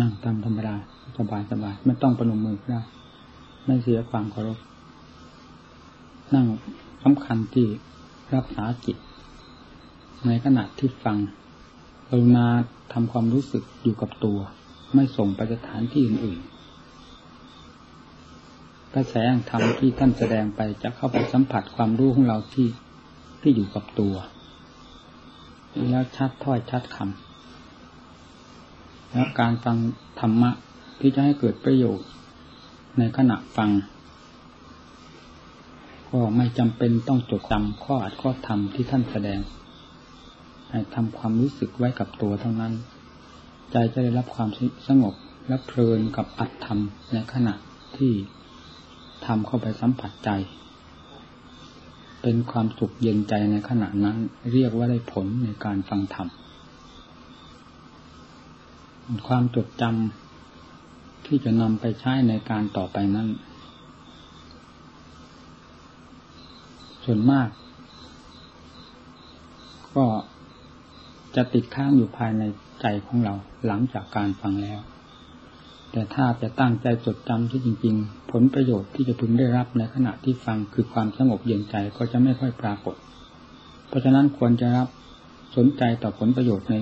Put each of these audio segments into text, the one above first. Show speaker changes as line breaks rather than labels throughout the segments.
นั่งตามธรรมดาสบายสบายไม่ต้องประนมมือก็ได้ไม่เสียความเคารพ นั่งสำคัญที่รักษาจิต ในขณะที่ฟังกรุณาทำความรู้สึกอยู่กับตัว ไม่ส่งไปสถานที่อื่นๆกระแสธรรมที่ท่านแสดงไปจะเข้าไปสัมผัสความรู้ของเราที่ที่อยู่กับตัว แล้วชัดถ้อยชัดคำ แล้วการฟังธรรมะที่จะให้เกิดประโยชน์ในขณะฟังก็ไม่จำเป็นต้องจดจำข้ออัดข้อธรรมที่ท่านแสดง ให้ทำความรู้สึกไว้กับตัวเท่านั้น ใจจะได้รับความสงบและเพลินกับอัดธรรมในขณะที่ทำเข้าไปสัมผัสใจ เป็นความสุขเย็นใจในขณะนั้น เรียกว่าได้ผลในการฟังธรรม ความจดจำที่จะนำไปใช้ในการต่อไปนั้น ส่วนมาก ก็จะติดค้างอยู่ภายในใจของเราหลังจากการฟังแล้ว แต่ถ้าจะตั้งใจจดจำที่จริง ๆ ผลประโยชน์ที่จะพึงได้รับในขณะที่ฟังคือความสงบเย็นใจก็จะไม่ค่อยปรากฏ เพราะฉะนั้นควรจะรับสนใจต่อผลประโยชน์ใน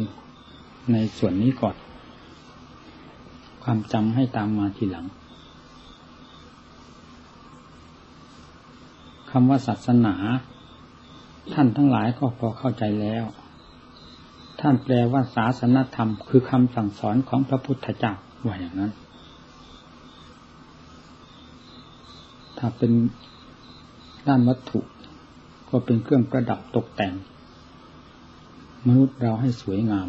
ในส่วนนี้ก่อน ความจำให้ตามมาทีหลังคำว่าศาสนา ท่านทั้งหลายก็พอเข้าใจแล้ว ท่านแปลว่าศาสนธรรม คือคำสั่งสอนของพระพุทธเจ้าว่าอย่างนั้น ถ้าเป็นด้านวัตถุ ก็เป็นเครื่องประดับตกแต่ง มนุษย์เราให้สวยงาม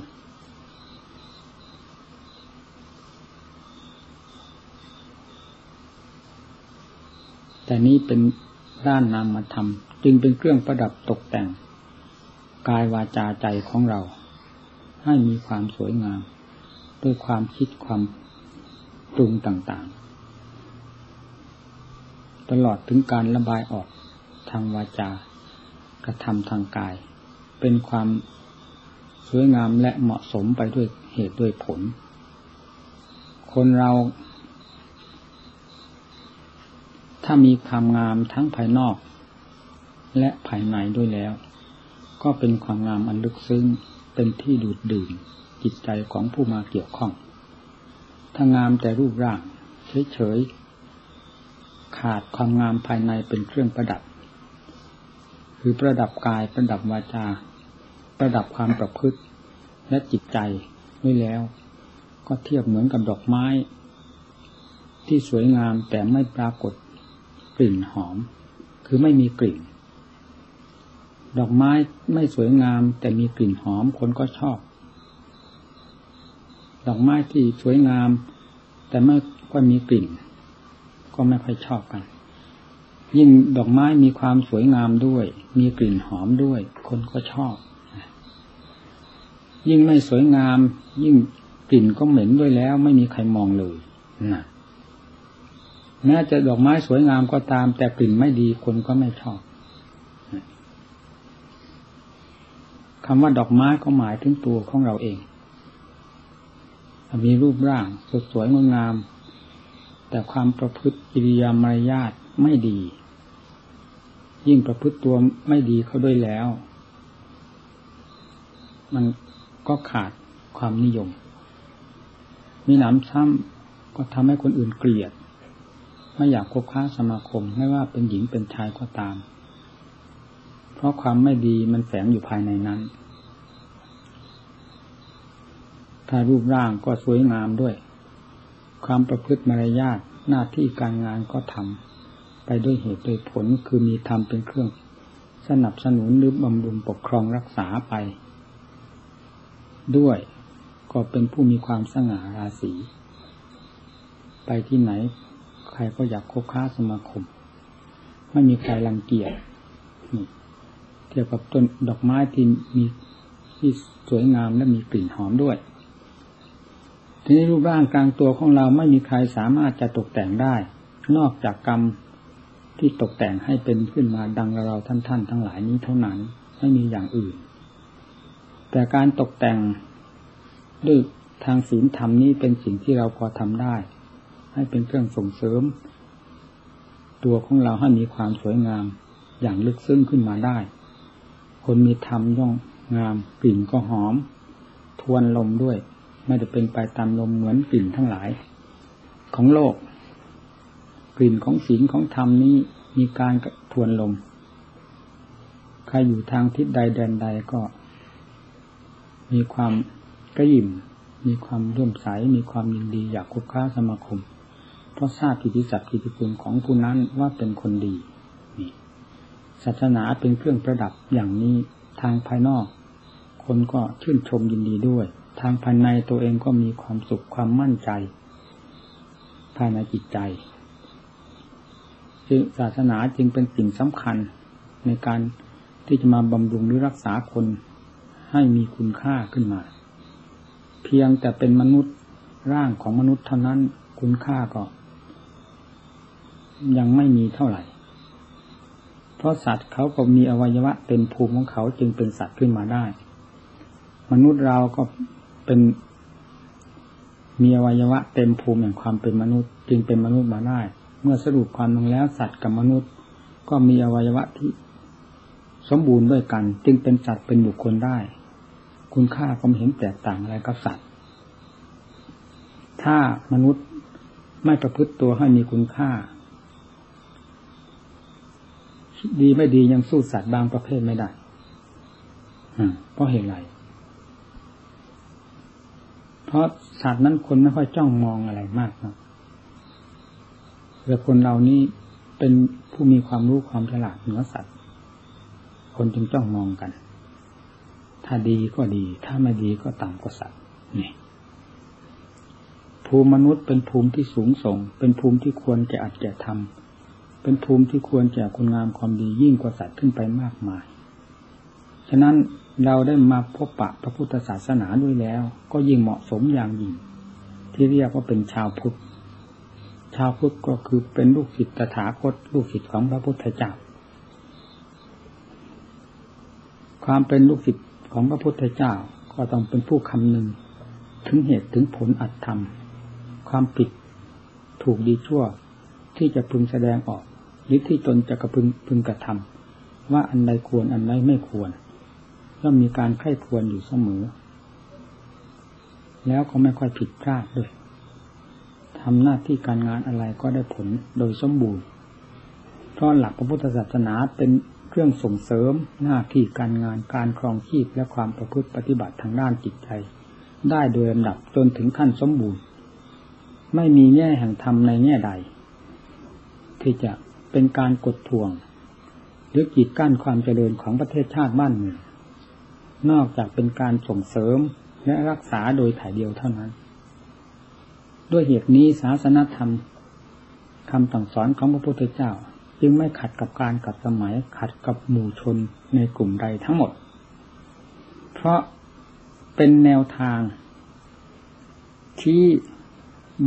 แต่นี้เป็นด้านนามธรรมจึงเป็นเครื่องประดับตกแต่ง กายวาจาใจของเรา ให้มีความสวยงาม ด้วยความคิดความปรุงต่างๆ ตลอดถึงการระบายออกทางวาจากระทำทางกาย เป็นความสวยงามและเหมาะสมไปด้วยเหตุด้วยผล คนเรา ถ้ามีความงามทั้งภายนอก และภายในด้วยแล้ว ก็เป็นความงามอันลึกซึ้งเป็นที่ดูดดื่มจิตใจของผู้มาเกี่ยวข้องถ้างามแต่รูปร่างเฉยๆขาดความงามภายในเป็นเครื่องประดับ คือประดับกายประดับวาจา ประดับความประพฤติและจิตใจด้วยแล้ว ก็เทียบเหมือนกับดอกไม้ ที่สวยงามแต่ไม่ปรากฏ ลิ่นหอม คือไม่มีกลิ่น ดอกไม้ไม่สวยงาม แต่มีกลิ่นหอมคนก็ชอบ ดอกไม้ที่สวยงาม แต่ไม่ก็มีกลิ่น ก็ไม่ค่อยชอบกัน ยิ่งดอกไม้มีความสวยงามด้วย มีกลิ่นหอมด้วย คนก็ชอบ ยิ่งไม่สวยงาม ยิ่งกลิ่นก็เหม็นด้วยแล้ว ไม่มีใครมองเลยนะ แม้จะดอกไม้สวยงามก็ตาม แต่กลิ่นไม่ดีคนก็ไม่ชอบคำว่าดอกไม้ก็หมายถึงตัวของเราเอง มีรูปร่างสดสวยงดงาม แต่ความประพฤติกิริยามารยาทไม่ดี ยิ่งประพฤติตัวไม่ดีเขาด้วยแล้ว มันก็ขาดความนิยม มีหนำซ้ำก็ทำให้คนอื่นเกลียด ไม่อยากคบค้าสมาคมไม่ว่าเป็นหญิงเป็นชายก็ตาม เพราะความไม่ดีมันแฝงอยู่ภายในนั้น ถ้ารูปร่างก็สวยงามด้วย ความประพฤติมารยาทหน้าที่การงานก็ทำไปด้วยเหตุโดยผลคือมีธรรมเป็นเครื่อง สนับสนุนหรือบำรุงปกครองรักษาไป ด้วยก็เป็นผู้มีความสง่าราศีไปที่ไหน ใครก็อยากคบค้าสมาคม ไม่มีใครรังเกียจนี่เทียบกับต้นดอกไม้ที่มีที่สวยงามและมีกลิ่นหอมด้วย ทีนี้รูปร่างกลางตัวของเราไม่มีใครสามารถจะตกแต่งได้ นอกจากกรรมที่ตกแต่งให้เป็นขึ้นมาดังเราท่านท่านทั้งหลายนี้เท่านั้น ไม่มีอย่างอื่น แต่การตกแต่งด้วยทางศีลธรรมนี้เป็นสิ่งที่เราพอทำได้ ให้เป็นเครื่องส่งเสริม ตัวของเราให้มีความสวยงามอย่างลึกซึ้งขึ้นมาได้ คนมีธรรมย่องงามกลิ่นก็หอม ทวนลมด้วย ไม่ได้เป็นไปตามลมเหมือนกลิ่นทั้งหลาย ของโลก กลิ่นของศีลของธรรมนี้มีการทวนลม ใครอยู่ทางทิศใดแดนใดก็ มีความกระยิมมีความร่วมใสมีความยินดีอยากคบค้าสมาคม ราะทราบกิติศัพท์กิติคุณของผู้นั้นว่าเป็นคนดีนี่ศาสนาเป็นเครื่องประดับอย่างนี้ทางภายนอก คนก็ชื่นชมยินดีด้วย ทางภายในตัวเองก็มีความสุขความมั่นใจ ภายในจิตใจจึงศาสนาจึงเป็นสิ่งสำคัญในการที่จะมาบำรุงหรือรักษาคนให้มีคุณค่าขึ้นมา เพียงแต่เป็นมนุษย์ร่างของมนุษย์เท่านั้นคุณค่าก็ ยังไม่มีเท่าไหร่ เพราะสัตว์เขาก็มีอวัยวะเป็นภูมิของเขาจึงเป็นสัตว์ขึ้นมาได้ มนุษย์เราก็เป็น มีอวัยวะเต็มภูมิแห่งความเป็นมนุษย์ จึงเป็นมนุษย์มาได้ เมื่อสรุปความลงแล้วสัตว์กับมนุษย์ ก็มีอวัยวะที่สมบูรณ์ด้วยกัน จึงเป็นสัตว์เป็นบุคคลได้ คุณค่าก็ไม่เห็นแตกต่างอะไรกับสัตว์ ถ้ามนุษย์ไม่ประพฤติตัวให้มีคุณค่า ดีไม่ดียังสู้สัตว์บางประเภทไม่ได้เพราะเหตุไร เพราะสัตว์นั้นคนไม่ค่อยจ้องมองอะไรมากนะแต่คนเรานี้เป็นผู้มีความรู้ความฉลาดเหนือสัตว์ คนจึงจ้องมองกัน ถ้าดีก็ดี ถ้าไม่ดีก็ต่ำกว่าสัตว์นี่ภูมิมนุษย์เป็นภูมิที่สูงส่ง เป็นภูมิที่ควรแก่อัดแก่ทำ เป็นภูมิที่ควรแก่คุณงามความดียิ่งกว่าสัตว์ขึ้นไปมากมาย ฉะนั้นเราได้มาพบปะพระพุทธศาสนาด้วยแล้ว ก็ยิ่งเหมาะสมอย่างยิ่ง ที่เรียกว่าเป็นชาวพุทธ ชาวพุทธก็คือเป็นลูกศิษย์ตถาคตลูกศิษย์ของพระพุทธเจ้า ความเป็นลูกศิษย์ของพระพุทธเจ้าก็ต้องเป็นผู้คำนึง ถึงเหตุถึงผลอัตธรรม ความผิดถูกดีชั่วที่จะพึงแสดงออก หรือที่ตนจะกระพึงพึงกระทำว่าอันใดควรอันใดไม่ควรย่อมมีการไข้ควรอยู่เสมอ แล้วก็ไม่ค่อยผิดพลาดด้วยทำหน้าที่การงานอะไรก็ได้ผลโดยสมบูรณ์ เพราะหลักพระพุทธศาสนาเป็นเครื่องส่งเสริมหน้าที่การงานการครองชีพและความประพฤติปฏิบัติทางด้านจิตใจ ได้โดยลำดับจนถึงขั้นสมบูรณ์ ไม่มีแง่แห่งธรรมในแง่ใด ที่จะ เป็นการกดทวง หรือกีดกั้นความเจริญของประเทศชาติบ้านเมืองนอกจากเป็นการส่งเสริมและรักษาโดยถ่ายเดียวเท่านั้น ด้วยเหตุนี้ศาสนธรรมคำสั่งสอนของพระพุทธเจ้า จึงไม่ขัดกับการกับสมัยขัดกับหมู่ชนในกลุ่มใดทั้งหมด เพราะเป็นแนวทาง ที่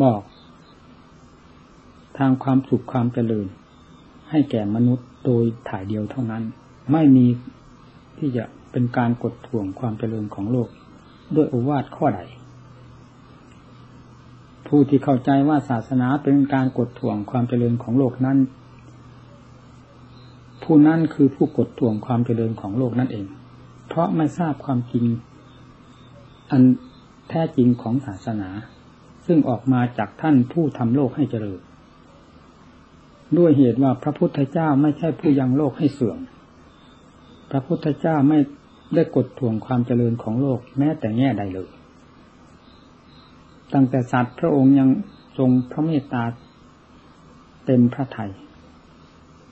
บอก ทางความสุขความเจริญ ให้แก่มนุษย์โดยถ่ายเดียวเท่านั้น ไม่มีที่จะเป็นการกดท่วงความเจริญของโลก ด้วยอวาทข้อใด ผู้ที่เข้าใจว่าศาสนาเป็นการกดท่วงความเจริญของโลกนั้น ผู้นั้นคือผู้กดท่วงความเจริญของโลกนั่นเอง เพราะไม่ทราบความจริง อันแท้จริงของศาสนา ซึ่งออกมาจากท่านผู้ทำโลกให้เจริญ ด้วยเหตุว่าพระพุทธเจ้าไม่ใช่ผู้ยังโลกให้เสื่อม พระพุทธเจ้าไม่ได้กดท่วงความเจริญของโลกแม้แต่แง่ใดเลย ตั้งแต่สัตว์พระองค์ยังทรงพระเมตตาเต็มพระทยัย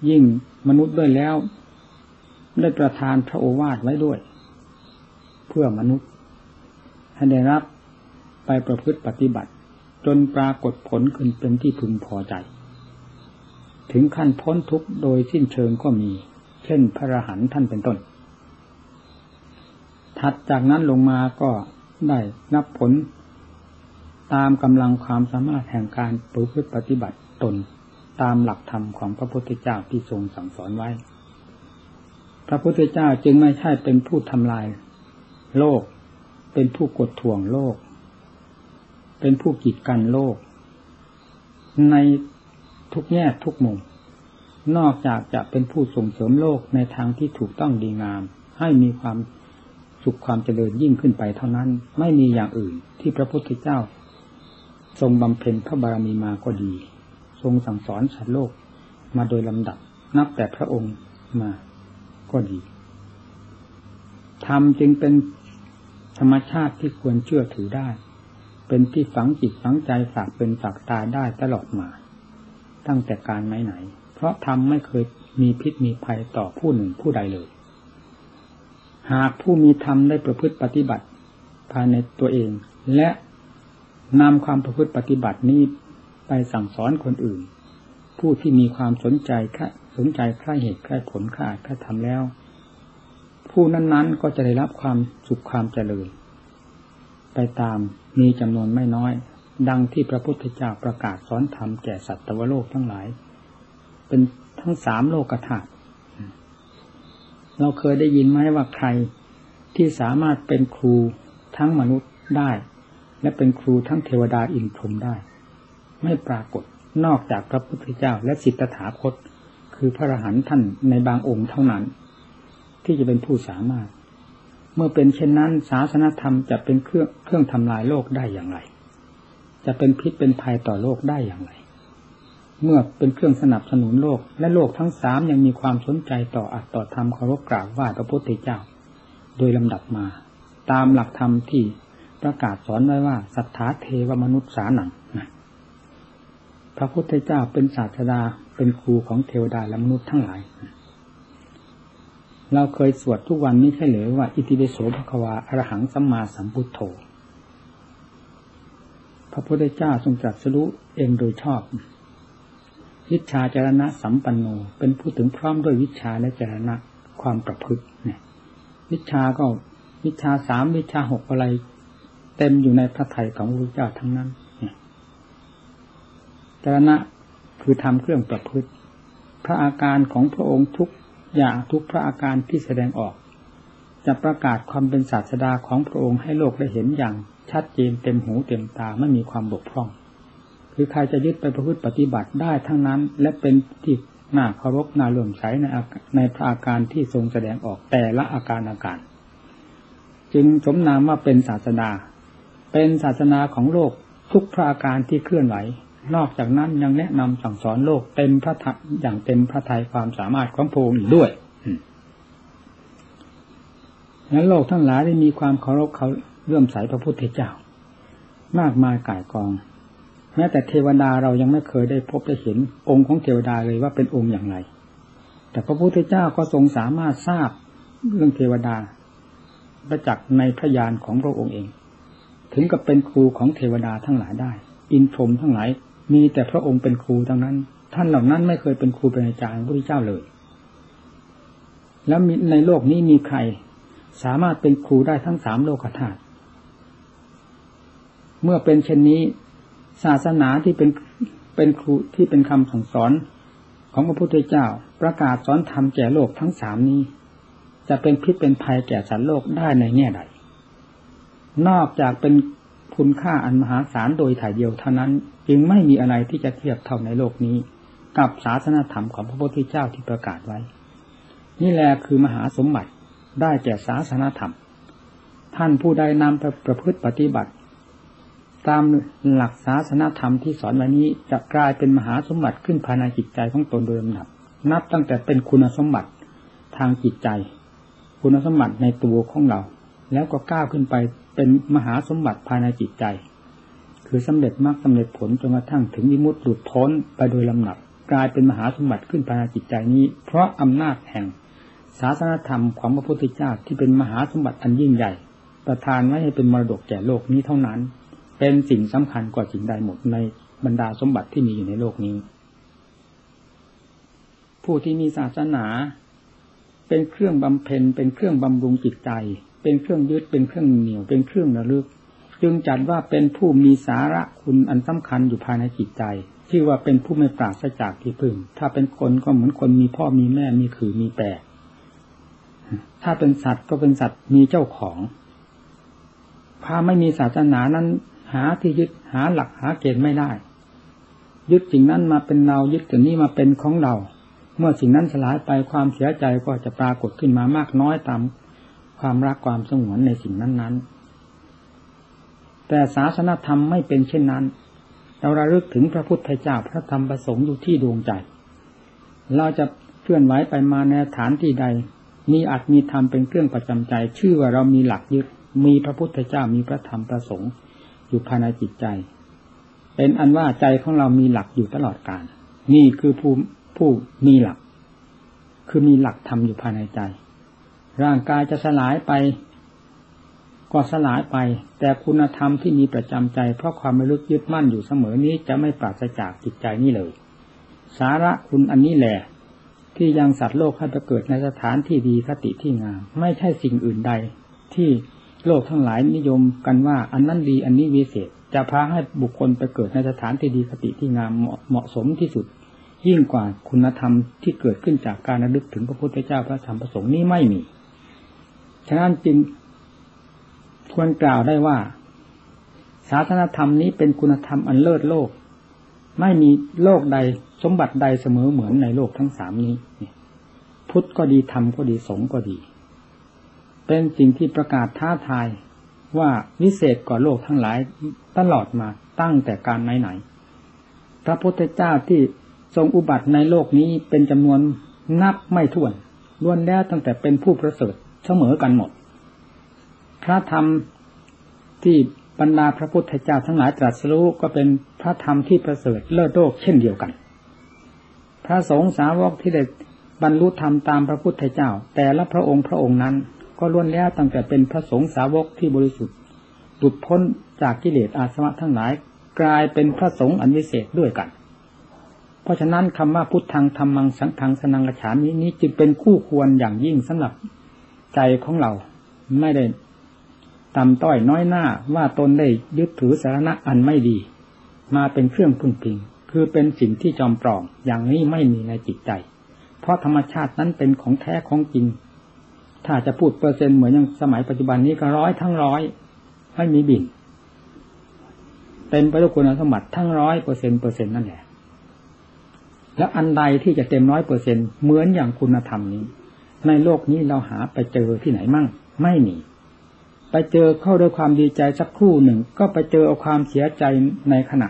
ยิ่งมนุษย์ด้วยแล้ว ได้ประทานพระโอวาทไว้ด้วย เพื่อมนุษย์ให้ได้รับไปประพฤติปฏิบัติ จนปรากฏผลขึ้นเป็นที่พึงพอใจ ถึงขั้นพ้นทุกข์โดยสิ้นเชิงก็มี เช่นพระรหันท่านเป็นต้น ถัดจากนั้นลงมาก็ได้นับผล ตามกำลังความสามารถแห่งการประพฤติปฏิบัติตนตามหลักธรรมของพระพุทธเจ้าที่ทรงสั่งสอนไว้ พระพุทธเจ้าจึงไม่ใช่เป็นผู้ทำลาย โลก เป็นผู้กดท่วงโลก เป็นผู้กีดกันโลก ใน ทุกแง่ทุกมุม นอกจากจะเป็นผู้ส่งเสริมโลกในทางที่ถูกต้องดีงาม ให้มีความสุขความเจริญยิ่งขึ้นไปเท่านั้น ไม่มีอย่างอื่นที่พระพุทธเจ้า ทรงบำเพ็ญพระบารมีมาก็ดี ทรงสั่งสอนสัตว์โลกมาโดยลำดับ นับแต่พระองค์มาก็ดีธรรมจึงเป็นธรรมชาติที่ควรเชื่อถือได้ เป็นที่ฝังจิตฝังใจฝากเป็นฝากตายได้ตลอดมา ตั้งแต่การไหนไหน เพราะธรรมไม่เคยมีพิษมีภัยต่อผู้หนึ่งผู้ใดเลย หากผู้มีธรรมได้ประพฤติปฏิบัติภายในตัวเอง และนำความประพฤติปฏิบัตินี้ไปสั่งสอนคนอื่น ผู้ที่มีความสนใจค่สนใจใคร่เหตุใคร่ผลค่าค่ทำแล้ว ผู้นั้นๆก็จะได้รับความสุขความเจริญ ไปตามมีจำนวนไม่น้อย ดังที่พระพุทธเจ้าประกาศสอนธรรมแก่สัตวโลกทั้งหลาย เป็นทั้งสามโลกธาตุเราเคยได้ยินไหมว่าใครที่สามารถเป็นครูทั้งมนุษย์ได้ และเป็นครูทั้งเทวดาอินทรมได้ ไม่ปรากฏนอกจากพระพุทธเจ้าและสิทธถาคต คือพระอรหันต์ท่านในบางองค์เท่านั้น ที่จะเป็นผู้สามารถ เมื่อเป็นเช่นนั้นศาสนธรรมจะเป็นเครื่องเครื่องทำลายโลกได้อย่างไร จะเป็นพิษเป็นภัยต่อโลกได้อย่างไร เมื่อเป็นเครื่องสนับสนุนโลก และโลกทั้งสามยังมีความสนใจต่ออัตต่อธรรมเคารพกราบไหว้พระพุทธเจ้า โดยลำดับมา ตามหลักธรรมที่ประกาศสอนไว้ว่าสัทธาเทวมนุษย์สาหนังนะพระพุทธเจ้าเป็นศาสดาเป็นครูของเทวดาและมนุษย์ทั้งหลาย เราเคยสวดทุกวันนี้ใช่หรือว่า อิติปิโสภควาอรหังสัมมาสัมพุทโธ พระพุทธเจ้าทรงตรัสรู้เองโดยชอบวิชาจารณะสัมปันโน เป็นผู้ถึงพร้อมด้วยวิชาและจารณะความประพฤติเนี่ยวิชาก็วิชาสามวิชาหกอะไร เต็มอยู่ในพระไถ่ของพระพุทธเจ้าทั้งนั้นจารณะคือทำเครื่องประพฤติ พระอาการของพระองค์ทุกอย่างทุกพระอาการที่แสดงออก จะประกาศความเป็นศาสดาของพระองค์ให้โลกได้เห็นอย่าง ชัดเจนเต็มหูเต็มตาไม่มีความบกพร่อง คือใครจะยึดไปประพฤติปฏิบัติได้ทั้งนั้น และเป็นที่น่าเคารพน่าเลื่อมใสในในพระอาการที่ทรงแสดงออกแต่ละอาการอาการ จึงสมนามว่าเป็นศาสดาเป็นศาสนาของโลกทุกพระอาการที่เคลื่อนไหวนอกจากนั้นยังแนะนำสั่งสอนโลกเต็มพระทัยอย่างเต็มพระทัยความสามารถของพระองค์อีกด้วยนั้นโลกทั้งหลายได้มีความเคารพเขา เลื่อมใสพระพุทธเจ้ามากมายก่ายกอง แม้แต่เทวดาเรายังไม่เคยได้พบได้เห็นองค์ของเทวดาเลยว่าเป็นองค์อย่างไร แต่พระพุทธเจ้าก็ทรงสามารถทราบเรื่องเทวดาประจักษ์ในพระญาณของพระองค์เอง ถึงกับเป็นครูของเทวดาทั้งหลายได้ อินทรมทั้งหลายมีแต่พระองค์เป็นครูทั้งนั้น ท่านเหล่านั้นไม่เคยเป็นครูเป็นอาจารย์พระพุทธเจ้าเลย แล้วในโลกนี้มีใคร สามารถเป็นครูได้ทั้งสามโลกธาตุ เมื่อเป็นเช่นนี้ ศาสนาที่เป็นเป็นครูที่เป็นคำสั่งสอนของพระพุทธเจ้า ประกาศสอนธรรมแก่โลกทั้งสามนี้ จะเป็นพิษเป็นภัยแก่สัตว์โลกได้ในแง่ใดนอกจากเป็นคุณค่าอันมหาศาลโดยถ่ายเดียวเท่านั้น จึงไม่มีอะไรที่จะเทียบเท่าในโลกนี้ กับศาสนาธรรมของพระพุทธเจ้าที่ประกาศไว้ นี่แหละคือมหาสมบัติได้แก่ศาสนาธรรม ท่านผู้ใดนำไปประพฤติปฏิบัติ ตามหลักศาสนาธรรมที่สอนไว้นี้จะกลายเป็นมหาสมบัติขึ้นภายในจิตใจของตนโดยลำดับ นับตั้งแต่เป็นคุณสมบัติทางจิตใจ คุณสมบัติในตัวของเรา แล้วก็ก้าวขึ้นไปเป็นมหาสมบัติภายในจิตใจ คือสำเร็จมากสำเร็จผลจนกระทั่งถึงวิมุตติหลุดพ้นไปโดยลำหนับ กลายเป็นมหาสมบัติขึ้นภายในจิตใจนี้ เพราะอำนาจแห่งศาสนธรรมของพระพุทธเจ้าที่เป็นมหาสมบัติอันยิ่งใหญ่ ประทานไว้ให้เป็นมรดกแก่โลกนี้เท่านั้น เป็นสิ่งสำคัญกว่าสิ่งใดหมดในบรรดาสมบัติที่มีอยู่ในโลกนี้ ผู้ที่มีศาสนา เป็นเครื่องบำเพ็ญ เป็นเครื่องบำรุงจิตใจ เป็นเครื่องยึดเป็นเครื่องเหนียวเป็นเครื่องระลึก จึงจัดว่าเป็นผู้มีสาระคุณอันสำคัญอยู่ภายในจิตใจที่ว่าเป็นผู้ไม่ปราศจากที่พึ่ง ถ้าเป็นคนก็เหมือนคนมีพ่อมีแม่มีขือมีแปรถ้าเป็นสัตว์ก็เป็นสัตว์มีเจ้าของ ถ้าไม่มีศาสนานั้น หาที่ยึดหาหลักหาเกณฑ์ไม่ได้ ยึดสิ่งนั้นมาเป็นเรายึดสิ่งนี้มาเป็นของเรา เมื่อสิ่งนั้นสลายไปความเสียใจก็จะปรากฏขึ้นมามากน้อยตามความรักความสงวนในสิ่งนั้นๆ แต่ศาสนธรรมไม่เป็นเช่นนั้น เราระลึกถึงพระพุทธเจ้าพระธรรมประสงค์อยู่ที่ดวงใจ เราจะเคลื่อนไหวไปมาในฐานที่ใด มีอัตมีธรรมเป็นเครื่องประจำใจ ชื่อว่าเรามีหลักยึดมีพระพุทธเจ้ามีพระธรรมประสงค์ อยู่ภายในจิตใจ เป็นอันว่าใจของเรามีหลักอยู่ตลอดกาลนี่คือผู้ผู้มีหลัก คือมีหลักธรรมอยู่ภายในใจ ร่างกายจะสลายไปก็สลายไป แต่คุณธรรมที่มีประจำใจ เพราะความไม่ลึกยึดมั่นอยู่เสมอนี้จะไม่ปราศจากจิตใจนี้เลย สาระคุณอันนี้แหละที่ยังสัตว์โลกให้ไปเกิดในสถานที่ดีคติที่งาม ไม่ใช่สิ่งอื่นใด ที่ โลกทั้งหลายนิยมกันว่า อันนั้นดีอันนี้วิเศษ จะพาให้บุคคลไปเกิดในสถานที่ดีคติที่งามเหมาะสมที่สุด ยิ่งกว่าคุณธรรมที่เกิดขึ้นจากการระลึกถึงพระพุทธเจ้าพระธรรมพระสงฆ์นี้ไม่มี ฉะนั้นจึงควรกล่าวได้ว่า ศาสนธรรมนี้เป็นคุณธรรมอันเลิศโลก ไม่มีโลกใดสมบัติใดเสมอเหมือนในโลกทั้งสามนี้ พุทธก็ดีธรรมก็ดีสงฆ์ก็ดี เป็นสิ่งที่ประกาศท้าทายว่าวิเศษกว่าโลกทั้งหลายตลอดมาตั้งแต่การไหนๆพระพุทธเจ้าที่ทรงอุบัติในโลกนี้เป็นจำนวนนับไม่ถ้วนล้วนแล้วตั้งแต่เป็นผู้ประเสริฐเสมอกันหมด พระธรรมที่บรรดาพระพุทธเจ้าทั้งหลายตรัสรู้ก็เป็นพระธรรมที่ประเสริฐเลิศโลกเช่นเดียวกัน พระสงฆ์สาวกที่ได้บรรลุธรรมตามพระพุทธเจ้า แต่ละพระองค์พระองค์นั้น ก็ล้วนแล้วตั้งแต่เป็นพระสงฆ์สาวกที่บริสุทธิ์หลุดพ้นจากกิเลสอาสวะทั้งหลาย กลายเป็นพระสงฆ์อันวิเศษด้วยกัน เพราะฉะนั้นคำว่าพุทธังธรรมังสังฆังสนังกระฉามนี้จึงเป็นคู่ควรอย่างยิ่งสำหรับใจของเราไม่ได้ต่ำต้อยน้อยหน้าว่าตนได้ยึดถือสาระอันไม่ดี มาเป็นเครื่องพึ่งพิง คือเป็นสิ่งที่จอมปลอมอย่างนี้ไม่มีในจิตใจ เพราะธรรมชาตินั้นเป็นของแท้ของจริง ถ้าจะพูดเปอร์เซ็นต์เหมือนอย่างสมัยปัจจุบันนี้ก็ร้อยทั้งร้อยไม่มีบินเต็มไปด้วยคุณสมบัติทั้งร้อยเปอร์เซ็นเปอร์เซ็นต์นั่นแหละ แล้วอันใดที่จะเต็มร้อยเปอร์เซ็นเหมือนอย่างคุณธรรมนี้ ในโลกนี้เราหาไปเจอที่ไหนมั่ง ไม่มี ไปเจอเข้าด้วยความดีใจสักครู่หนึ่ง ก็ไปเจอเอาความเสียใจในขณะ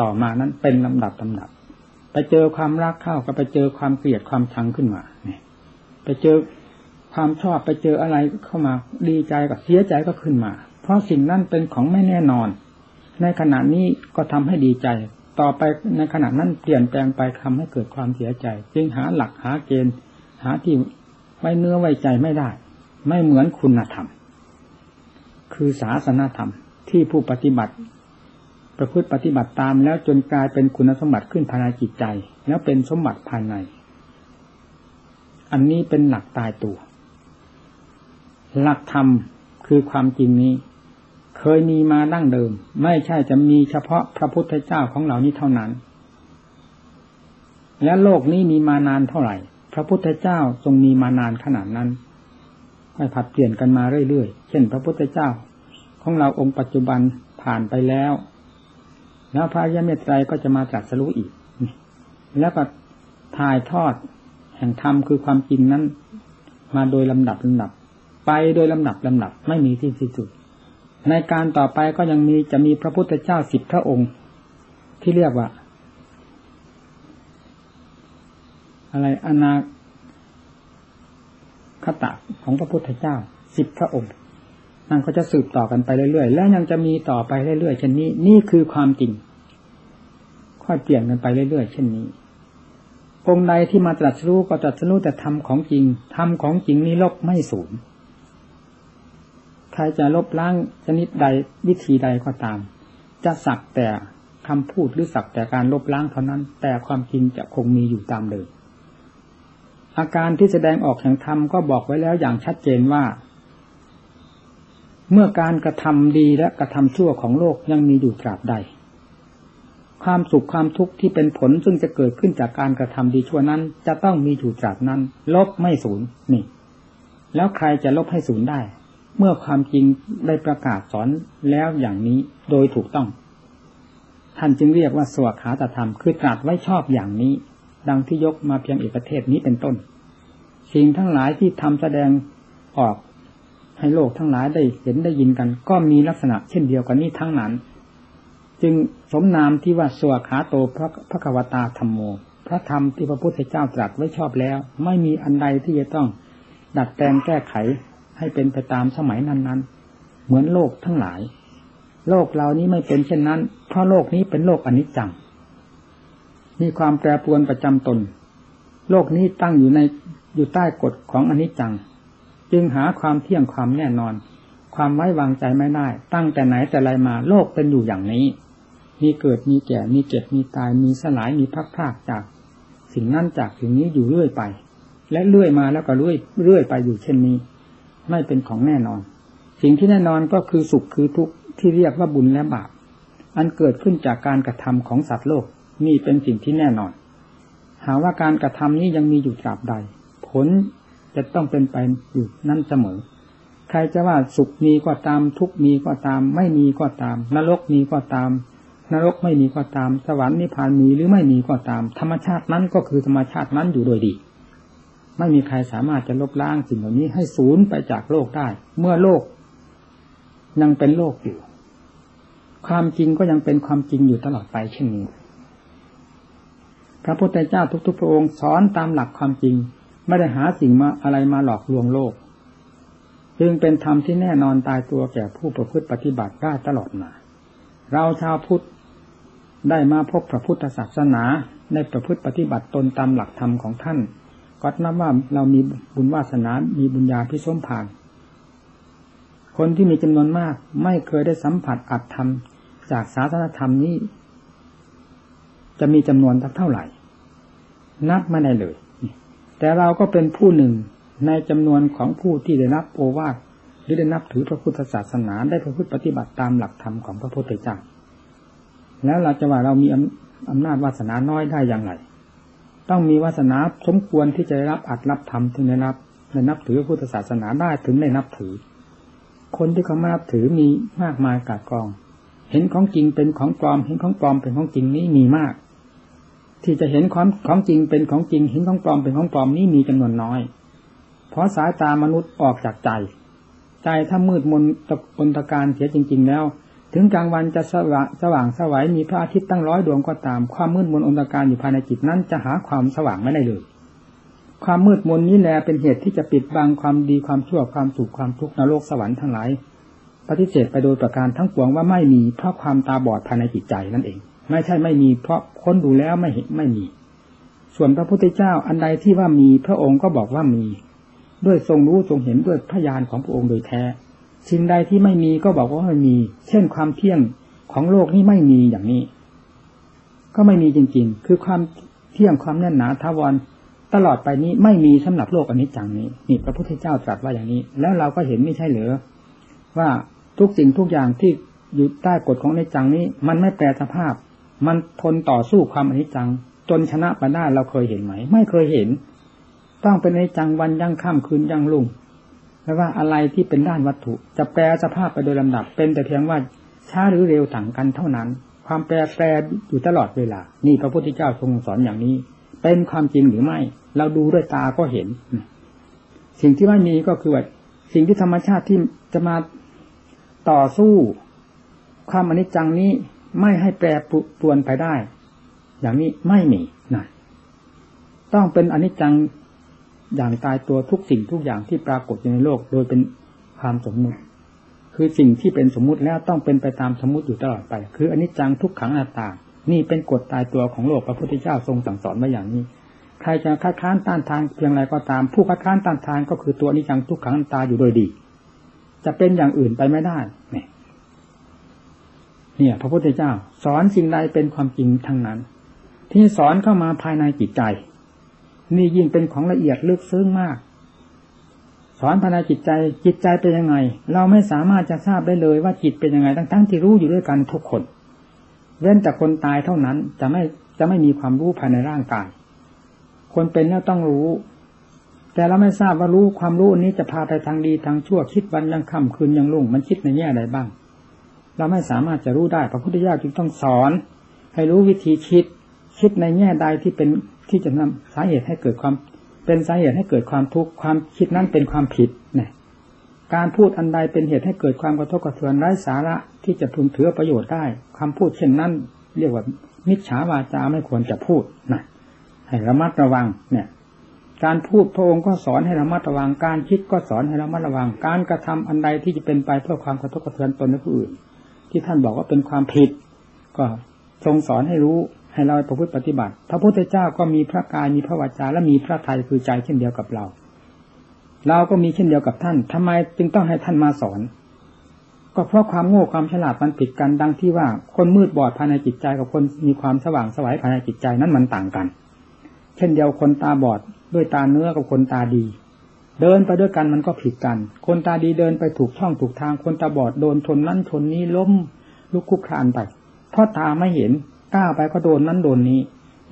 ต่อมานั้นเป็นลำดับลำดับ ไปเจอความรักเข้าก็ไปเจอความเกลียดความชังขึ้นมาเนี่ยไปเจอ ความชอบไปเจออะไรเข้ามา ดีใจกับเสียใจก็ขึ้นมา เพราะสิ่งนั้นเป็นของไม่แน่นอน ในขณะนี้ก็ทำให้ดีใจ ต่อไปในขณะนั้นเปลี่ยนแปลงไปทำให้เกิดความเสียใจ จึงหาหลักหาเกณฑ์ หาที่ไว้เนื้อไว้ใจไม่ได้ ไม่เหมือนคุณธรรม คือศาสนาธรรมที่ผู้ปฏิบัติ ประพฤติปฏิบัติตามแล้วจนกลายเป็นคุณสมบัติขึ้นภายในจิตใจ แล้วเป็นสมบัติภายใน อันนี้เป็นหลักตายตัว หลักธรรมคือความจริงนี้ เคยมีมาดั้งเดิม ไม่ใช่จะมีเฉพาะพระพุทธเจ้าของเหล่านี้เท่านั้น และโลกนี้มีมานานเท่าไหร่ พระพุทธเจ้าทรงมีมานานขนาดนั้นให้ผัดเปลี่ยนกันมาเรื่อยๆ เช่น พระพุทธเจ้า ของเราองค์ปัจจุบันผ่านไปแล้ว แล้วพระยะเมตไตรก็จะมาจัดสรู้อีก แล้วก็ถ่ายทอดแห่งธรรมคือความจริงนั้น มาโดยลำดับลำดับ ไปโดยลำดับลำดับไม่มีที่สิ้นสุด ในการต่อไปก็ยังมีจะมีพระพุทธเจ้าสิบพระองค์ ที่เรียกว่า อะไรอนาคตะของพระพุทธเจ้าสิบพระองค์นั่นก็จะสืบต่อกันไปเรื่อยๆ และยังจะมีต่อไปเรื่อยๆเช่นนี้ นี่คือความจริง ค่อยเปลี่ยนกันไปเรื่อยๆ เช่นนี้ องค์ใดที่มาตรัสรู้ก็ตรัสรู้แต่ธรรมของจริง ธรรมของจริงนี้ลบไม่สูญ รจะลบล้างชนิดใดวิธีใดก็ตาม จะสักแต่คำพูดหรือสักแต่การลบล้างเท่านั้น แต่ความจริงจะคงมีอยู่ตามเดิมอาการที่แสดงออกแห่งธรรมก็บอกไว้แล้วอย่างชัดเจนว่า เมื่อการกระทำดีและกระทำชั่วของโลกยังมีอยู่ตราบใด ความสุขความทุกข์ที่เป็นผลซึ่งจะเกิดขึ้นจากการกระทำดีชั่วนั้น จะต้องมีอยู่ตราบนั้น ลบไม่สูญนี่ แล้วใครจะลบให้สูญได้ เมื่อความจริงได้ประกาศสอนแล้วอย่างนี้โดยถูกต้อง ท่านจึงเรียกว่าสวขาตธรรมคือตรัสไว้ชอบอย่างนี้ ดังที่ยกมาเพียงเอกเทศนี้เป็นต้น สิ่งทั้งหลายที่ทำแสดงออกให้โลกทั้งหลายได้เห็นได้ยินกัน ก็มีลักษณะเช่นเดียวกันนี้ทั้งนั้น จึงสมนามที่ว่าสวขาโตพระพระกวตาธรรมโม พระธรรมที่พระพุทธเจ้าตรัสไว้ชอบแล้ว ไม่มีอันใดที่จะต้องดัดแปลงแก้ไข ให้เป็นไปตามสมัยนั้นๆ เหมือนโลกทั้งหลาย โลกเรานี้ไม่เป็นเช่นนั้น เพราะโลกนี้เป็นโลกอนิจจัง มีความแปรปรวนประจำตน โลกนี้ตั้งอยู่ในอยู่ใต้กฎของอนิจจัง จึงหาความเที่ยงความแน่นอน ความไว้วางใจไม่ได้ ตั้งแต่ไหนแต่ไรมาโลกเป็นอยู่อย่างนี้ มีเกิดมีแก่มีเจ็บมีตายมีสลายมีพักพากจาก สิ่งนั้นจากสิ่งนี้อยู่เรื่อยไป และเรื่อยมาแล้วก็เรื่อยเรื่อยไปอยู่เช่นนี้ ไม่เป็นของแน่นอน สิ่งที่แน่นอนก็คือสุขคือทุกข์ที่เรียกว่าบุญและบาป อันเกิดขึ้นจากการกระทำของสัตว์โลกนี่เป็นสิ่งที่แน่นอน หาว่าการกระทำนี้ยังมีอยู่ตราบใด ผลจะต้องเป็นไปอยู่นั่นเสมอ ใครจะว่าสุขมีก็ตาม ทุกมีก็ตาม ไม่มีก็ตาม นรกมีก็ตาม นรกไม่มีก็ตาม สวรรค์นิพพานมีหรือไม่มีก็ตาม ธรรมชาตินั้นก็คือธรรมชาตินั้นอยู่โดยดี ไม่มีใครสามารถจะลบล้างสิ่งเหล่านี้ให้สูญไปจากโลกได้ เมื่อโลกยังเป็นโลกอยู่ ความจริงก็ยังเป็นความจริงอยู่ตลอดไปเช่นนี้ พระพุทธเจ้าทุกๆพระองค์สอนตามหลักความจริง ไม่ได้หาสิ่งมาอะไรมาหลอกลวงโลก จึงเป็นธรรมที่แน่นอนตายตัวแก่ผู้ประพฤติปฏิบัติได้ตลอดมา เราชาวพุทธได้มาพบพระพุทธศาสนาในประพฤติปฏิบัติตนตามหลักธรรมของท่าน ก็นับว่าเรามีบุญวาสนา มีบุญญาพิสมผ่าน คนที่มีจำนวนมาก ไม่เคยได้สัมผัสอัตธรรม จากศาสนธรรมนี้ จะมีจำนวนเท่าไหร่ นับไม่ได้เลย แต่เราก็เป็นผู้หนึ่งในจำนวนของผู้ที่ได้รับโอวาทหรือได้นับถือพระพุทธศาสนา ได้ประพฤติปฏิบัติตามหลักธรรมของพระพุทธเจ้าแล้วเราจะว่าเรามีอำนาจวาสนาน้อยได้อย่างไร ต้องมีวาสนาสมควรที่จะรับอัดรับทำถึงได้รับได้นับถือพุทธศาสนาได้ถึงได้นับถือ คนที่เขามานับถือมีมากมายกาดกอง เห็นของจริงเป็นของปลอม เห็นของปลอมเป็นของจริงนี้มีมาก ที่จะเห็นความของจริงเป็นของจริง เห็นของปลอมเป็นของปลอมนี้มีจำนวนน้อย เพราะสายตามนุษย์ออกจากใจ ใจถ้ามืดมนตะปนตะการเสียจริง ๆ แล้ว ถึงกลางวันจะสว่างสว่างสวัยมีพระอาทิตย์ตั้งร้อยดวงก็ตาม ความมืดมนอนตการอยู่ภายในจิตนั้นจะหาความสว่างไม่ได้เลย ความมืดมนนี้แหละเป็นเหตุที่จะปิดบังความดีความชั่วความสุขความทุกข์นรกสวรรค์ทั้งหลายปฏิเสธไปโดยประการทั้งปวงว่าไม่มีเพราะความตาบอดภายในจิตใจนั่นเอง ไม่ใช่ไม่มีเพราะค้นดูแล้วไม่เห็นไม่มี ส่วนพระพุทธเจ้าอันใดที่ว่ามีพระองค์ก็บอกว่ามี ด้วยทรงรู้ทรงเห็นด้วยพยานของพระองค์โดยแท้ สิ่งใดที่ไม่มีก็บอกว่าไม่มี เช่นความเที่ยงของโลกนี้ไม่มีอย่างนี้ ก็ไม่มีจริง ๆ คือความเที่ยงความแน่นหนาทาวรตลอดไปนี้ไม่มีสำหรับโลกอันนี้จังนี้นี่พระพุทธเจ้าตรัสว่าอย่างนี้ แล้วเราก็เห็นไม่ใช่เหรือว่าทุกสิ่งทุกอย่างที่อยู่ใต้กฎของในจังนี้ มันไม่แปรสภาพ มันทนต่อสู้ความอนิจจัง จนชนะไปได้เราเคยเห็นไหม ไม่เคยเห็น ต้องเป็นในจังวันยั่งค่ำคืนยั่งลุ่ง ไม่ว่าอะไรที่เป็นด้านวัตถุ จะแปลสภาพไปโดยลำดับ เป็นแต่เพียงว่าช้าหรือเร็วต่างกันเท่านั้น ความแปรแปรอยู่ตลอดเวลา นี่พระพุทธเจ้าทรงสอนอย่างนี้ เป็นความจริงหรือไม่ เราดูด้วยตาก็เห็น สิ่งที่ไม่มีก็คือว่าสิ่งที่ธรรมชาติที่จะมาต่อสู้ ความอนิจจังนี้ไม่ให้แปรปรวนไปได้ อย่างนี้ไม่มีนะต้องเป็นอนิจจัง อย่างตายตัวทุกสิ่งทุกอย่างที่ปรากฏอยู่ในโลก โดยเป็นความสมมุติ คือสิ่งที่เป็นสมมุติแล้วต้องเป็นไปตามสมมุติอยู่ตลอดไป คืออนิจจังทุกขังอนัตตา นี่เป็นกฎตายตัวของโลกพระพุทธเจ้าทรงสั่งสอนมาอย่างนี้ ใครจะคัดค้านต้านทานเพียงไรก็ตาม ผู้คัดค้านต้านทานก็คือตัวอนิจจังทุกขังอนัตตาอยู่โดยดี จะเป็นอย่างอื่นไปไม่ได้เนี่ยเนี่ย พระพุทธเจ้า สอนสิ่งใดเป็นความจริงทั้งนั้น ที่สอนเข้ามาภายในจิตใจ นี่ยิ่งเป็นของละเอียดลึกซึ้งมาก สอนภายในจิตใจจิตใจเป็นยังไง เราไม่สามารถจะทราบได้เลยว่าจิตเป็นยังไง ทั้งๆที่รู้อยู่ด้วยกันทุกคน เว้นแต่คนตายเท่านั้นจะไม่จะไม่มีความรู้ภายในร่างกาย คนเป็นแล้วต้องรู้ แต่เราไม่ทราบว่ารู้ความรู้นี้จะพาไปทางดีทางชั่วคิดวันยังค่ำคืนยังลุ่งมันคิดในแง่ใดบ้าง เราไม่สามารถจะรู้ได้พระพุทธเจ้าจึงต้องสอน ให้รู้วิธีคิด คิดในแง่ใดที่เป็น ที่จะนำสาเหตุให้เกิดความ เป็นสาเหตุให้เกิดความทุกข์ความคิดนั้นเป็นความผิดเนี่ยการพูดอันใดเป็นเหตุให้เกิดความกระทบกระเทือนไร้สาระที่จะพึงถือประโยชน์ได้คำพูดเช่นนั้น เรียกว่ามิจฉาวาจาไม่ควรจะพูดนะให้ระมัดระวังเนี่ย การพูดพระองค์ก็สอนให้ระมัดระวัง การคิดก็สอนให้ระมัดระวัง การกระทำอันใดที่จะเป็นไปเพื่อความกระทบกระเทือนตนและผู้อื่น ที่ท่านบอกว่าเป็นความผิด ก็ทรงสอนให้รู้ ให้เราประพฤติปฏิบัติ พระพุทธเจ้าก็มีพระกายมีพระวจาและมีพระทัยคือใจเช่นเดียวกับเรา เราก็มีเช่นเดียวกับท่านทำไมจึงต้องให้ท่านมาสอน ก็เพราะความโง่ความฉลาดมันผิดกันดังที่ว่าคนมืดบอดภายในจิตใจกับคนมีความสว่างสวัยภายในจิตใจนั้นมันต่างกัน เช่นเดียวคนตาบอดด้วยตาเนื้อกับคนตาดี เดินไปด้วยกันมันก็ผิดกัน คนตาดีเดินไปถูกช่องถูกทางคนตาบอดโดนชนนั้นชนนี้ล้มลุกคุกคลานไปเพราะตาไม่เห็น ก้าวไปก็โดนนั้นโดนนี้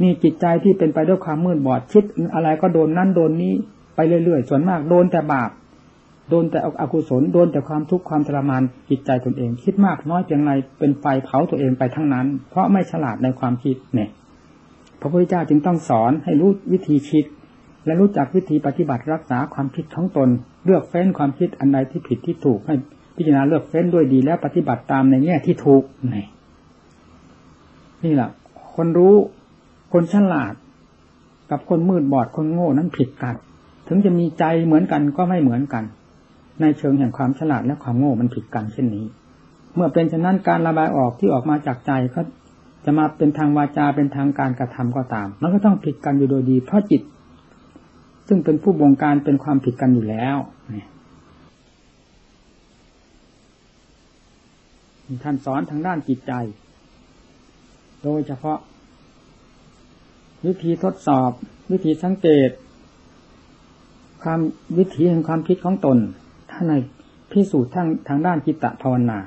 นี่จิตใจที่เป็นไปด้วยความมืดบอดคิดอะไรก็โดนนั้นโดนนี้ไปเรื่อยๆส่วนมากโดนแต่บาปโดนแต่อกุศลโดนแต่ความทุกข์ความทรมานจิตใจตนเอง คิดมากน้อยเพียงไรเป็นไฟเผาตัวเองไปทั้งนั้น เพราะไม่ฉลาดในความคิดเนี่ย พระพุทธเจ้าจึงต้องสอนให้รู้วิธีคิด และรู้จักวิธีปฏิบัติรักษาความคิดของตน เลือกเฟ้นความคิดอันใดที่ผิดที่ถูกให้พิจารณาเลือกเฟ้นด้วยดีแล้วปฏิบัติตามในแง่ที่ถูกเนี่ย นี่แหละคนรู้คนฉลาด กับคนมืดบอดคนโง่นั้นผิดกัน ถึงจะมีใจเหมือนกันก็ไม่เหมือนกัน ในเชิงแห่งความฉลาดและความโง่มันผิดกันเช่นนี้ เมื่อเป็นฉะนั้นการระบายออกที่ออกมาจากใจก็จะมาเป็นทางวาจาเป็นทางการกระทำก็ตาม มันก็ต้องผิดกันอยู่โดยดี เพราะจิต ซึ่งเป็นผู้บงการเป็นความผิดกันอยู่แล้วท่านสอนทางด้านจิตใจ โดยเฉพาะ วิธีทดสอบ วิธีสังเกต ความวิธีแห่งความคิดของตนท่านในพิสูจน์ทางทางด้านจิตตภาวนา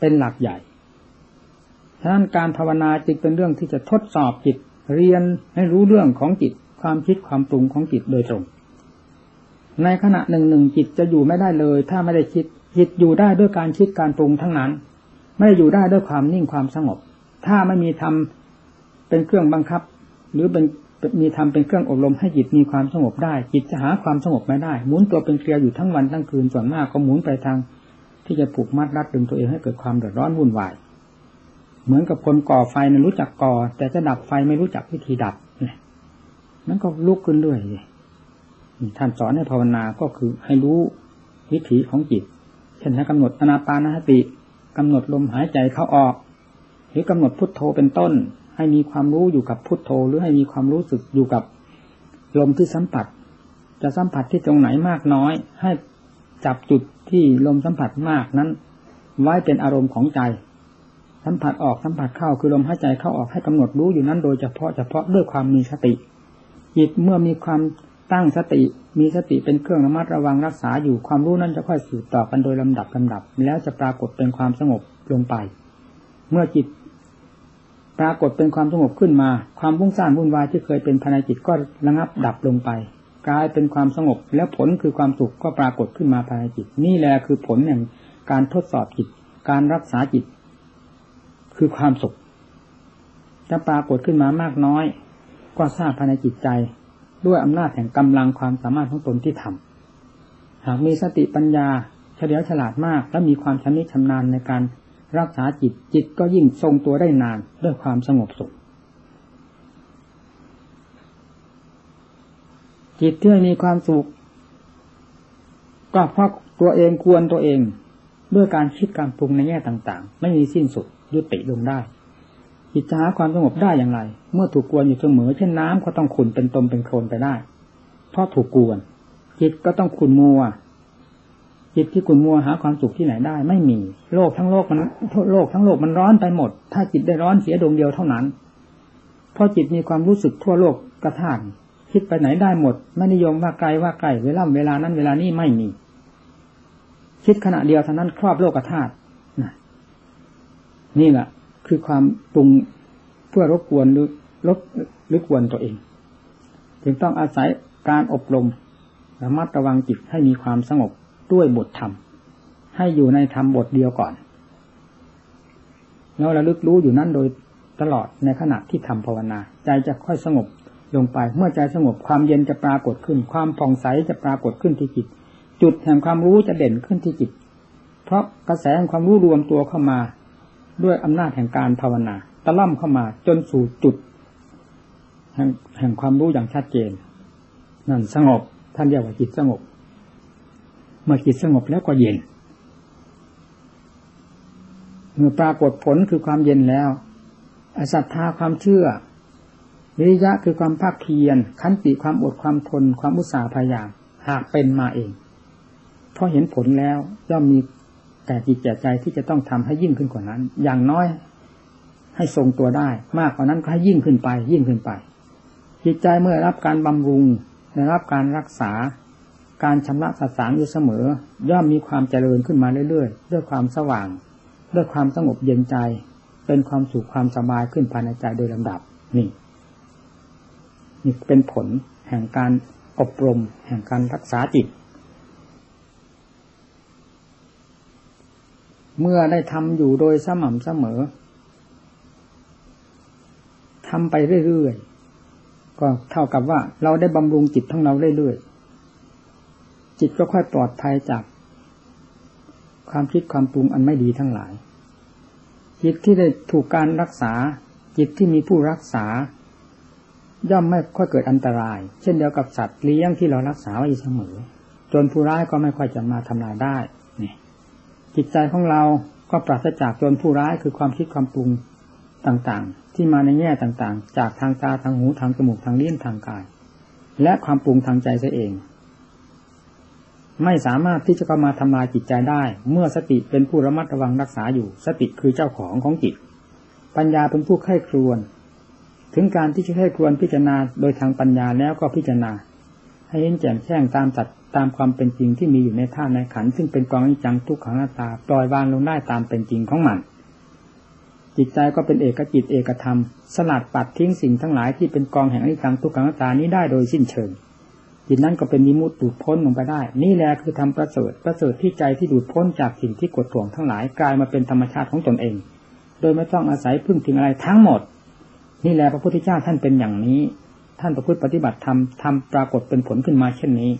เป็นหลักใหญ่ฉะนั้นการภาวนาจึงเป็นเรื่องที่จะทดสอบจิตเรียนให้รู้เรื่องของจิต ความคิดความปรุงของจิตโดยตรง ในขณะหนึ่งหนึ่งจิตจะอยู่ไม่ได้เลย ถ้าไม่ได้คิดจิตอยู่ได้ด้วยการคิดการปรุงทั้งนั้น ไม่ได้อยู่ได้ด้วยความนิ่งความสงบ ถ้าไม่มีธรรมเป็นเครื่องบังคับ หรือเป็นมีธรรมเป็นเครื่องอบรมให้จิตมีความสงบได้ จิตจะหาความสงบไม่ได้ หมุนตัวเป็นเกลียวอยู่ทั้งวันทั้งคืนส่วนมากก็หมุนไปทาง ที่จะผูกมัดรัดดึงตัวเองให้เกิดความเดือดร้อนวุ่นวาย เหมือนกับคนก่อไฟนะรู้จักก่อ แต่จะดับไฟไม่รู้จักวิธีดับเนี่ยมันก็ลุกขึ้นเรื่อยท่านสอนให้ภาวนาก็คือให้รู้วิถีของจิต เช่นให้กำหนดอนาปานสติกำหนดลมหายใจเข้าออก หรือกำหนดพุทโธเป็นต้น ให้มีความรู้อยู่กับพุทโธ หรือให้มีความรู้สึกอยู่กับลมที่สัมผัส จะสัมผัสที่ตรงไหนมากน้อย ให้จับจุดที่ลมสัมผัสมากนั้น ไว้เป็นอารมณ์ของใจ สัมผัสออกสัมผัสเข้าคือลมหายใจเข้าออกให้กำหนดรู้อยู่นั้นโดยเฉพาะเฉพาะด้วยความมีสติจิตเมื่อมีความตั้งสติมีสติเป็นเครื่องระมัดระวังรักษาอยู่ความรู้นั้นจะค่อยสืบต่อกันโดยลำดับลาดับ แล้วจะปรากฏเป็นความสงบลงไป เมื่อจิตปรากฏเป็นความสงบขึ้นมา ความวุ่งซ่านวุ่นวายที่เคยเป็นภายในจิตก็ระงับดับลงไป กลายเป็นความสงบ แล้วผลคือความสุขก็ปรากฏขึ้นมาภายในจิต นี่แหละคือผลแห่งการทดสอบจิต การรักษาจิต คือความสุขจะปรากฏขึ้นมามากน้อย ก็ทราบภายในจิตใจ ด้วยอำนาจแห่งกำลังความสามารถของตนที่ทำหากมีสติปัญญาเฉลียวฉลาดมาก และมีความชำนิชำนาญในการ รักษาจิตจิตก็ยิ่งทรงตัวได้นานด้วยความสงบสุข จิตที่มีความสุขก็เพราะตัวเองควรตัวเอง ด้วยการคิดการปรุงในแง่ต่าง ๆ ไม่มีสิ้นสุดยุติลงได้จิตจะหาความสงบได้อย่างไร เมื่อถูกกวนอยู่เสมอเช่นน้ำก็ต้องขุนเป็นตมเป็นโคลนไปได้ เพราะถูกกวน จิตก็ต้องขุนมัว จิตที่คุณมัวหาความสุขที่ไหนได้ ไม่มี โลกทั้งโลกมันโลกทั้งโลกมันร้อนไปหมด ถ้าจิตได้ร้อนเสียดวงเดียวเท่านั้นเพราะจิตมีความรู้สึกทั่วโลกกระท่านคิดไปไหนได้หมด ไม่นิยมว่าไกลว่าไกลเวลาเวลานั้นเวลานี้ไม่มี คิดขณะเดียวเท่านั้นครอบโลกธาตุนี่แหละคือความปรุงเพื่อรบกวนหรือลบหรือกวนตัวเอง จึงต้องอาศัยการอบรมระมัดระวังจิตให้มีความสงบ ด้วยบทธรรม ให้อยู่ในธรรมบทเดียวก่อน แล้วระลึกรู้อยู่นั้นโดยตลอดในขณะที่ทำภาวนา ใจจะค่อยสงบลงไป เมื่อใจสงบความเย็นจะปรากฏขึ้น ความผ่องใสจะปรากฏขึ้นที่จิต จุดแห่งความรู้จะเด่นขึ้นที่จิต เพราะกระแสแห่งความรู้รวมตัวเข้ามา ด้วยอำนาจแห่งการภาวนา ตะล่อมเข้ามาจนสู่จุด แห่งแห่งความรู้อย่างชัดเจน นั่นสงบท่านเรียกว่าจิตสงบ มื่อจิตสงบแล้วก็เย็น เมื่อปรากฏผลคือความเย็นแล้วอศรัทธาความเชื่อวิริยะคือความภาคเพียรขันติความอดความทน ความอุตสาห์พยายามหากเป็นมาเอง เพราะเห็นผลแล้วย่อมมีแต่จิตใจที่จะต้องทำให้ยิ่งขึ้นกว่านั้น อย่างน้อยให้ทรงตัวได้ มากกว่านั้นก็ให้ยิ่งขึ้นไป ยิ่งขึ้นไป จิตใจเมื่อรับการบำรุงได้รับการรักษา การชำระสสางอยู่เสมอ ย่อมมีความเจริญขึ้นมาเรื่อยๆ ด้วยความสว่าง ด้วยความสงบเย็นใจ เป็นความสุขความสบายขึ้นภายในใจโดยลำดับนี่นี่เป็นผลแห่งการอบรม แห่งการรักษาจิต เมื่อได้ทำอยู่โดยสม่ำเสมอทำไปเรื่อยๆก็เท่ากับว่าเราได้บำรุงจิตทั้งเราเรื่อยๆ จิตก็ค่อยปลอดภัยจาก ความคิดความปรุงอันไม่ดีทั้งหลาย จิตที่ได้ถูกการรักษา จิตที่มีผู้รักษา ย่อมไม่ค่อยเกิดอันตราย เช่นเดียวกับสัตว์เลี้ยงที่เรารักษาไว้เสมอ จนผู้ร้ายก็ไม่ค่อยจะมาทำลายได้นี่จิตใจของเราก็ปราศจากจนผู้ร้ายคือความคิดความปรุงต่างๆ ที่มาในแง่ต่างๆ จากทางตาทางหูทางจมูกทางเลิ้ยนทางกาย และความปรุงทางใจเสียเอง ไม่สามารถที่จะเข้ามาทำลายจิตใจได้ เมื่อสติเป็นผู้ระมัดระวังรักษาอยู่ สติคือเจ้าของของจิต ปัญญาเป็นผู้ไข้ครวน ถึงการที่จะไข้ครวนพิจารณาโดยทางปัญญาแล้วก็พิจารณา ให้เห็นแจ่มแจ้งตามจัดตามความเป็นจริงที่มีอยู่ในท่าในขันซึ่งเป็นกองอนิจจังทุกขังหน้าตาปล่อยวางลงได้ตามเป็นจริงของมัน จิตใจก็เป็นเอกจิตเอกธรรม สลัดปัดทิ้งสิ่งทั้งหลายที่เป็นกองแห่งอนิจจังทุกขังหน้าตานี้ได้โดยสิ้นเชิง จิตนั้นก็เป็นมิมุตดูดพ้นลงไปได้ นี่แหละคือทำประเสริฐประเสริฐที่ใจที่ดูดพ้นจากสิ่งที่กดท่วงทั้งหลายกลายมาเป็นธรรมชาติของตนเอง โดยไม่ต้องอาศัยพึ่งพิงอะไรทั้งหมด นี่แหละพระพุทธเจ้าท่านเป็นอย่างนี้ ท่านประพฤติปฏิบัติธรรมทำปรากฏเป็นผลขึ้นมาเช่นนี้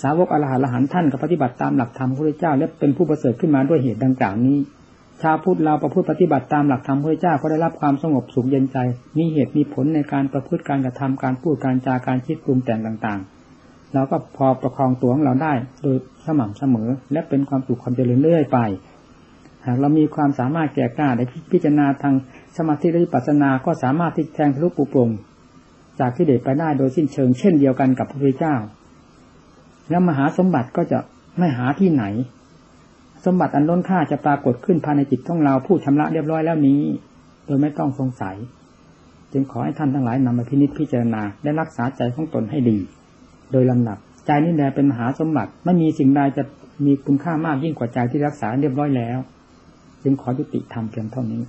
สาวกอรหันต์ละหันท่านก็ปฏิบัติตามหลักธรรมพระพุทธเจ้าและเป็นผู้ประเสริฐขึ้นมาด้วยเหตุดังกล่าวนี้ ชาวพุทธเราประพฤติปฏิบัติตามหลักธรรมพระพุทธเจ้าก็ได้รับความสงบสุขเย็นใจ มีเหตุมีผลในการประพฤติการกระทำการพูดการจาการคิดปรุงแต่งต่างๆ เราก็พอประคองตัวของเราได้ โดยสม่ำเสมอ และเป็นความสุขความเจริญเรื่อยไป หากเรามีความสามารถแก่กล้าในพิจารณาทางสมาธิและปัสนา ก็สามารถที่แทงทะลุปุโปรงจากที่เด็ดไปได้โดยสิ้นเชิงเช่นเดียวกันกับพระพุทธเจ้า แล้วมหาสมบัติก็จะไม่หาที่ไหน สมบัติอันล้นค่าจะปรากฏขึ้นภายในจิตของเราผู้ชำระเรียบร้อยแล้วนี้ โดยไม่ต้องสงสัย จึงขอให้ท่านทั้งหลายนำมาพินิจพิจารณาและรักษาใจของตนให้ดี โดยลำดับ ใจนี่แหละเป็นมหาสมบัติ ไม่มีสิ่งใดจะมีคุณค่ามากยิ่งกว่าใจที่รักษาเรียบร้อยแล้ว จึงขอยุติธรรมเพียงเท่านี้